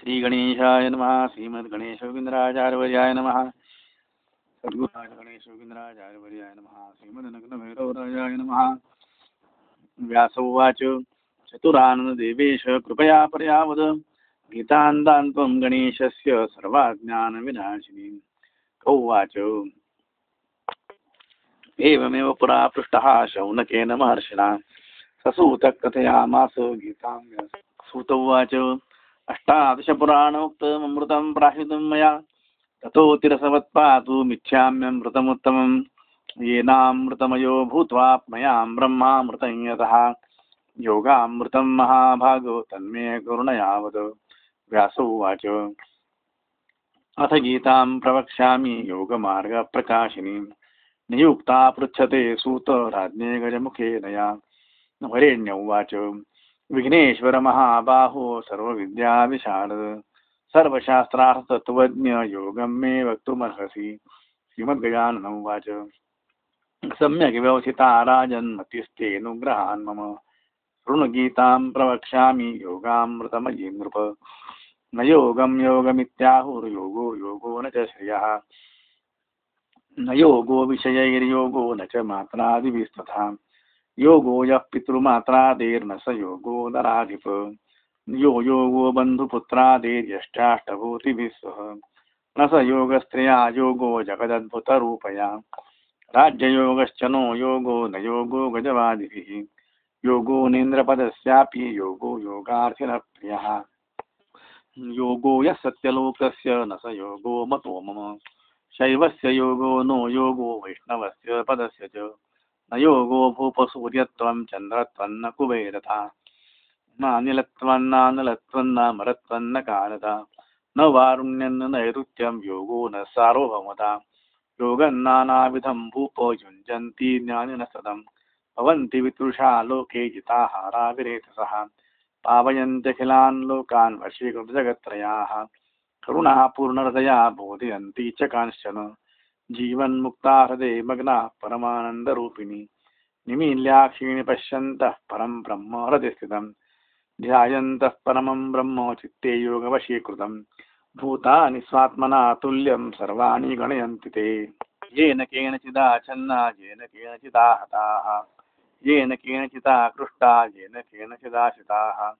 श्रीगणेशाय नमः नमः। सद्गुरुराज गणेशगोविन्दराचार्यवर्याय नमः श्रीमदनग्नभैरवराजाय नमः। व्यासोवाच चतुरानन्ददेवेश कृपया पर्यावद गीतान्तान् त्वं गणेशस्य सर्वाज्ञानविनाशिनी। कौवाच। एवमेव पुरा पृष्टः शौनकेन महर्षिणा। ससूतः कथयामास गीतां सूत उवाच अष्टादशपुराणोक्तममृतं प्राहितं मया। ततोतिरसवत्पातु मिथ्याम्यमृतमुत्तमं येनामृतमयो भूत्वा मया ब्रह्मामृतं यतः। योगामृतं महाभागो, तन्मे करुणयावद व्यास अथ गीतां प्रवक्ष्यामि योगमार्गप्रकाशिनीं। नियुक्ता पृच्छते सूत राज्ञे गजमुखेनया वरेण्य उवाच। विघ्नेश्वर महाबाहो सर्वविद्याविशारद। सर्वशास्त्रार्थतत्त्वज्ञ योगं मे वक्तुमर्हसि। श्रीमद्गजानन उवाच। सम्यक् व्यवसिता राजन्मतिस्तेऽनुग्रहान् मम। शृणुगीतां प्रवक्ष्यामि योगामृतमयी नृप। न योगं योगमित्याहुर्योगो योगो न च श्रियः। न योगो विषयैर्योगो न च मात्रादिभिस्तथा। योगो यः पितृमात्रादेर्न स योगो नराधिप। यो योगो बन्धुपुत्रादेर्यष्टाष्टभूतिभिः सह न स योगस्त्रिया योगो जगदद्भुतरूपया। राज्ययोगश्च नो योगो न योगो गजवादिभिः। योगो नेन्द्रपदस्यापि योगो योगार्थिनः प्रियः योगो यः सत्यलोकस्य न स योगो मतो मम। शैवस्य योगो नो योगो वैष्णवस्य पदस्य च। न योगो भूपसूर्यत्वं चन्द्रत्वन्न कुबेरथा। नानिलत्वन्नानलत्वन्न मरत्वन्न कालता न वारुण्यन्न नैऋत्यं योगो न सार्वभौमता योगन्नानाविधं भूपो युञ्जन्ति ज्ञानिनः सदं भवन्ति वितृषा लोके जिताहारा विरेतसः पावयन्त्यखिलान् लोकान् वशीकृतजगत्त्रयाः। करुणापूर्णहृदया बोधयन्ति च कांश्चन। जीवन्मुक्ता हृदये मग्नाः परमानन्दरूपिणी। निमील्याक्षीणि पश्यन्तः परं ब्रह्म हृदि स्थितं ध्यायन्तः परमं ब्रह्म चित्ते योगवशीकृतं भूतानि स्वात्मना तुल्यं सर्वाणि गणयन्ति ते। येन केनचिदाच्छन्ना येन केनचिदा हताः। येन केनचिदा कृष्टा, येन केनचिदाशिताः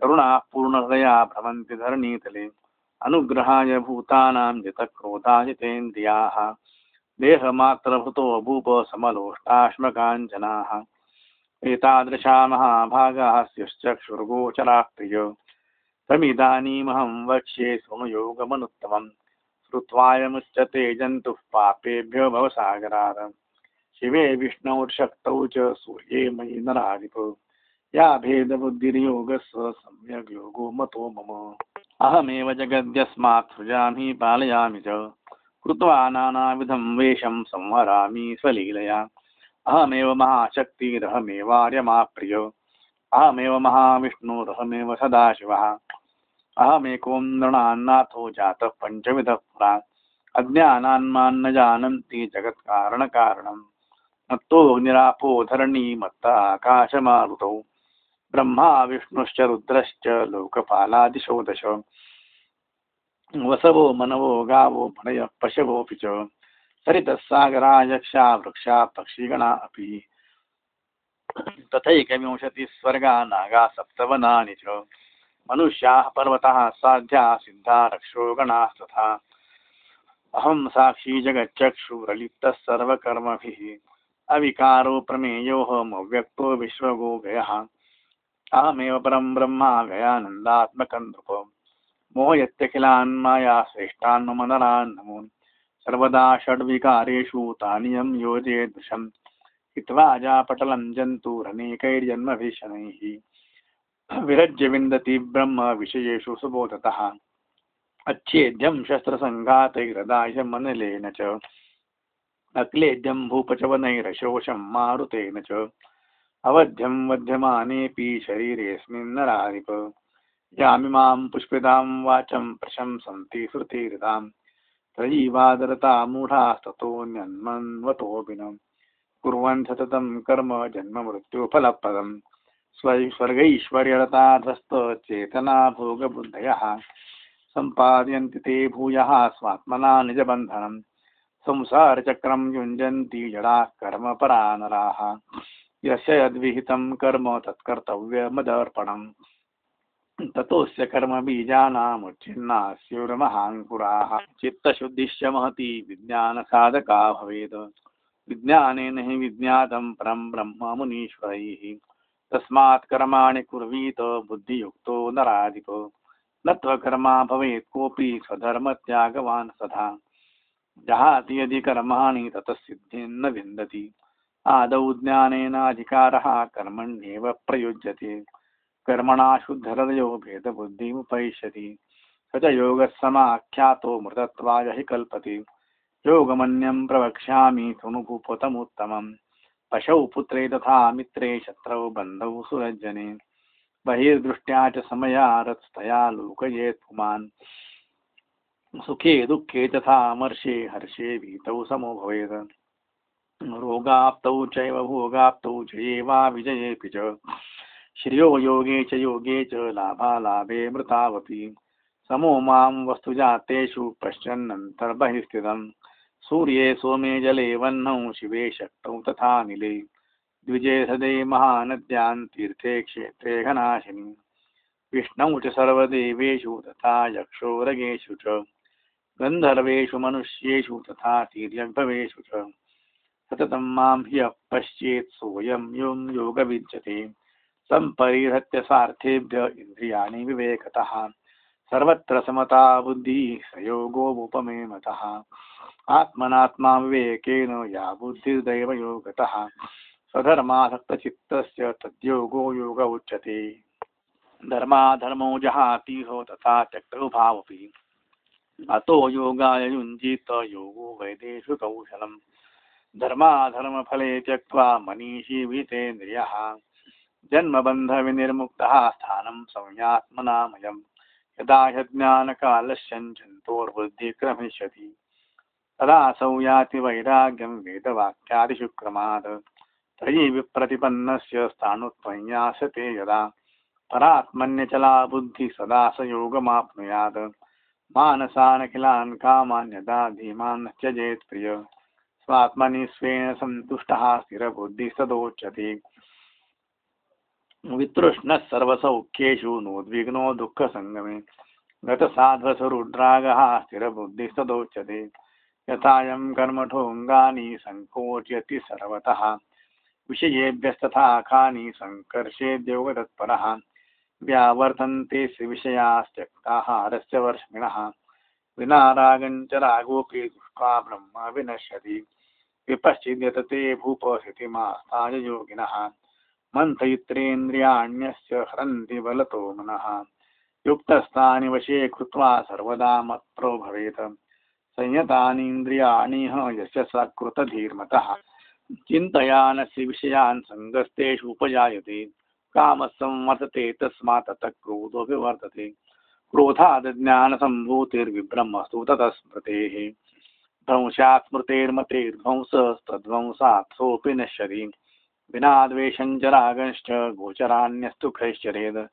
करुणाः पूर्णहृदया भ्रमन्ति धरणीतले। अनुग्रहाय भूतानां जितक्रोधाजितेन्द्रियाः, देहमात्रभूतो भूप समलोष्टाश्मकाञ्चनाः। एतादृशा महाभागाः स्युश्चक्षुर्गोचराः प्रिय तमिदानीमहं वक्ष्ये सोमयोगमनुत्तमं श्रुत्वायमुच्यते जन्तुः पापेभ्यो भवसागरात् शिवे विष्णौर्शक्तौ च सूर्ये मयि नराधिप। या भेदबुद्धिर्योगस्य सम्यग् योगो मतो मम। अहमेव जगद्यस्मात् सृजामि, पालयामि च। कृत्वा नानाविधं वेषं संहरामि स्वलीलया। अहमेव महाशक्तिरहमेवार्यमा प्रिय अहमेव महाविष्णुरहमेव सदाशिवः। अहमेको नृणान्नाथो जातः पञ्चविधः पुरा। अज्ञानान्मान्न जानन्ति जगत्कारणकारणम्। मत्तोऽग्निरापो धरणी मत्त आकाशमारुतौ। ब्रह्मा, विष्णुश्च, रुद्रश्च लोकपालादिशो दश वसवो, मनवो, गावो भणयः पशवोऽपि च। सरितः सागरा यक्षा वृक्षा, पक्षिगणा अपि। तथैकविंशतिः स्वर्गा, नागा, सप्तवनानि च। मनुष्याः पर्वतः साध्या सिद्धा रक्षो गणास्तथा अहं साक्षी जगच्चक्षुरलिप्तः सर्वकर्मभिः। अविकारो प्रमेयोऽहमव्यक्तो विश्वगो गयः अहमेव परं ब्रह्मा गयानन्दात्मकं नृप। मोहयत्यखिलान् सर्वदा षड्विकारेषु तानियं योजे दृशम् हित्वा जापटलं जन्तुरनेकैर्जन्मभिः शनैः विरज्य विन्दति ब्रह्म विषयेषु सुबोधतः। अच्छेद्यं शस्त्रसङ्घातैरदाह्यमनलेन च। अक्लेद्यं भूपचवनैरशोषं मारुतेन च। अवध्यं वध्यमानेऽपि शरीरेऽस्मिन् नराधिप यामिमां पुष्पितां वाचं प्रशंसन्ति श्रुतिहृतां त्रयीवादरता मूढास्ततोऽन्यन्मन्वतोऽभिनं कुर्वन् सततं कर्म जन्ममृत्युफलप्रदं स्वर्गैश्वर्यरताध्वस्तचेतना भोगबुद्धयः। सम्पादयन्ति ते भूयः स्वात्मना निजबन्धनम्। संसारचक्रं युञ्जन्ति जडाः कर्मपरा नराः यस्य यद्विहितं कर्म तत्कर्तव्यमदर्पणम्। ततोऽस्य कर्मबीजानामुच्छिन्नास्युर्महाङ्कुराः। चित्तशुद्धिश्च महती विज्ञानसाधका भवेत्। विज्ञानेन हि विज्ञातं परं ब्रह्म मुनीश्वरैः। तस्मात् कर्माणि कुर्वीत, बुद्धियुक्तो नराधिप। न त्वकर्मा भवेत्, कोऽपि स्वधर्मत्यागवान् सदा। जहाति यदि कर्माणि ततः सिद्धिं विन्दति। आदौ ज्ञानेनाधिकारः कर्मण्येव प्रयुज्यते। कर्मणा शुद्धहृदयो भेदबुद्धिमुपैष्यति स च योगः समाख्यातो मृतत्वाय हि कल्पते। योगमन्यं प्रवक्ष्यामि त्वमुपतमुत्तमम् पशौ पुत्रे तथा मित्रे शत्रौ बन्धौ सुरज्जने। बहिर्दृष्ट्या च समयारत्स्तया लोकयेत् पुमान् सुखे दुःखे तथा मर्षे हर्षे भीतौ समो भवेत्। रोगाप्तौ चैव भोगाप्तौ जये वा विजयेऽपि च। श्रियो योगे च योगे च लाभालाभे मृतावपि। समो माँ वस्तुजातेषु पश्यन्नन्तर्बहिस्थितम् सूर्ये सोमे जले वह्नौ शिवे शक्तौ तथा निले। द्विजे सदे महानद्यां तीर्थे क्षेत्रे घनाशिनि। विष्णौ च सर्वदेवेषु तथा यक्षोरगेषु च। गन्धर्वेषु मनुष्येषु तथा तीर्यग्भवेषु च। सततं माँ ह्यः पश्येत् सोऽयं यों योगविद्यते। सम्परिहत्य सार्थेभ्य इन्द्रियाणि विवेकतः। सर्वत्र समता बुद्धिः स योगोमुपमे आत्मनात्मा विवेकेन या बुद्धिर्दैव योगतः। स्वधर्मासक्तचित्तस्य तद्योगो योग उच्यते। धर्माधर्मौ जहातीह तथा त्यक्तौ अतो योगाय युञ्जीत योगो वैदेषु धर्माधर्मफले त्यक्त्वा मनीषी भीतेन्द्रियः जन्मबन्धविनिर्मुक्तः स्थानं संयात्मनामयम् यदा ह्यज्ञानकालश्चञ्चन्तोर्बुद्धिः क्रमिष्यति तदा सौ याति वैराग्यं वेदवाक्यादिषु क्रमात्। तयि विप्रतिपन्नस्य स्थाणुत्वं यासते यदा परात्मन्यचला बुद्धिः सदा स योगमाप्नुयात् मानसानखिलान् कामान् यदा धीमान् त्यजेत् प्रिय। स्वात्मनि स्वेन सन्तुष्टः स्थिरबुद्धिस्तदोच्यते वितृष्णः सर्वसौख्येषु नोद्विग्नो दुःखसङ्गमे। गतसाध्वसरुद्रागः स्थिरबुद्धिस्तदोच्यते यथायं कर्मठोऽङ्गानि सङ्कोचयति सर्वतः। विषयेभ्यस्तथा खानि सङ्कर्षेद्योगतत्परः। व्यावर्तन्ते विषयास्त्यक्ताहारस्य वर्ष्मिणः विना रागञ्च रागोऽपि दृष्ट्वा ब्रह्म विनश्यति। विपश्चिद्यतते भूपस्थितिमास्ताय योगिनः मन्थयित्रेन्द्रियाण्यस्य हरन्ति बलतो मनः। युक्तस्थानि वशे कृत्वा सर्वदा मत्प्रो भवेत्। संयतानीन्द्रियाणिह यस्य सकृतधीर्मतः। चिन्तयानस्य विषयान् सङ्गस्तेषु उपजायते। कामः संवर्तते तस्मात् ततः क्रोधोऽपि वर्तते। क्रोधाद् ततः स्मृतेः। ध्वंसात् स्मृतेर्मतेर्ध्वंसस्तध्वंसात् सोऽपि नश्यति विना द्वेषं च रागश्च गोचरान्यस्तु कैश्चरेद्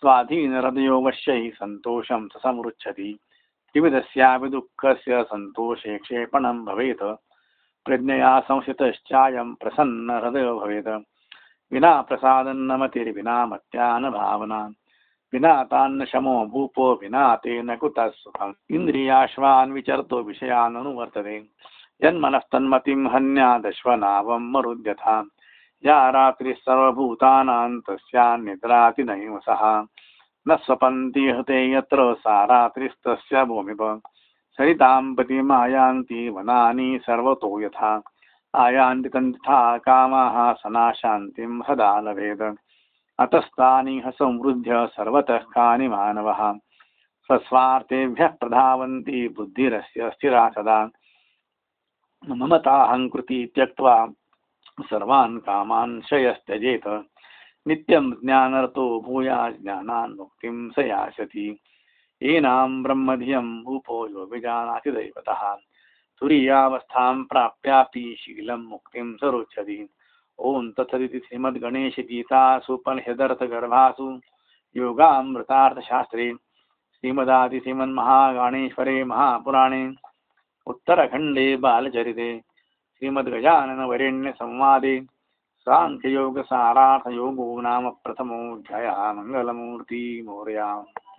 स्वाधीनहृदयो वश्यैः सन्तोषं स समृच्छति त्रिविधस्यापि दुःखस्य सन्तोषे क्षेपणं भवेत्। प्रज्ञया संस्थितश्चायं प्रसन्नहृदयो भवेत्। विना प्रसादन्न मतिर्विना मत्या न भावना विना तान्न शमो भूपो विना तेन कुतः सुखम् इन्द्रियाश्वान् विचरतो विषयान् अनुवर्तते यन्मनस्तन्मतिं हन्यादश्वनावं मरुद्यथा। या रात्रिः सर्वभूतानां तस्यान्निद्रातिनैव सः। न स्वपन्ति हते यत्र सा रात्रिस्तस्य भूमिप सरितां प्रतिमायान्ति वनानि सर्वतो यथा। आयान्ति तन्था कामाः सना शान्तिं सदा लभेद। अतस्तानि संवृद्ध्य सर्वतः कानि मानवः। स्वस्वार्थेभ्यः प्रधावन्ति बुद्धिरस्य स्थिरा सदा। ममताहङ्कृति त्यक्त्वा सर्वान् कामान् शयस्त्यजेत नित्यं ज्ञानरतो भूया ज्ञानान् मुक्तिं स यास्यति। येनां ब्रह्मधियं भूपो यो विजानाति दैवतः। तुरीयावस्थां प्राप्यापि शीलं मुक्तिं स रोचति। ओम तत्सदिति श्रीमद्गणेशगीतासूपनिषदर्थगर्भासु योगामृतार्थशास्त्रे श्रीमदादि श्रीमन्महागणेश्वरे महापुराणे उत्तरखण्डे बालचरिते श्रीमद्गजाननवरेण्यसंवादे साङ्ख्ययोगसारार्थयोगो नाम प्रथमोऽध्यायः मङ्गलमूर्ति मौर्या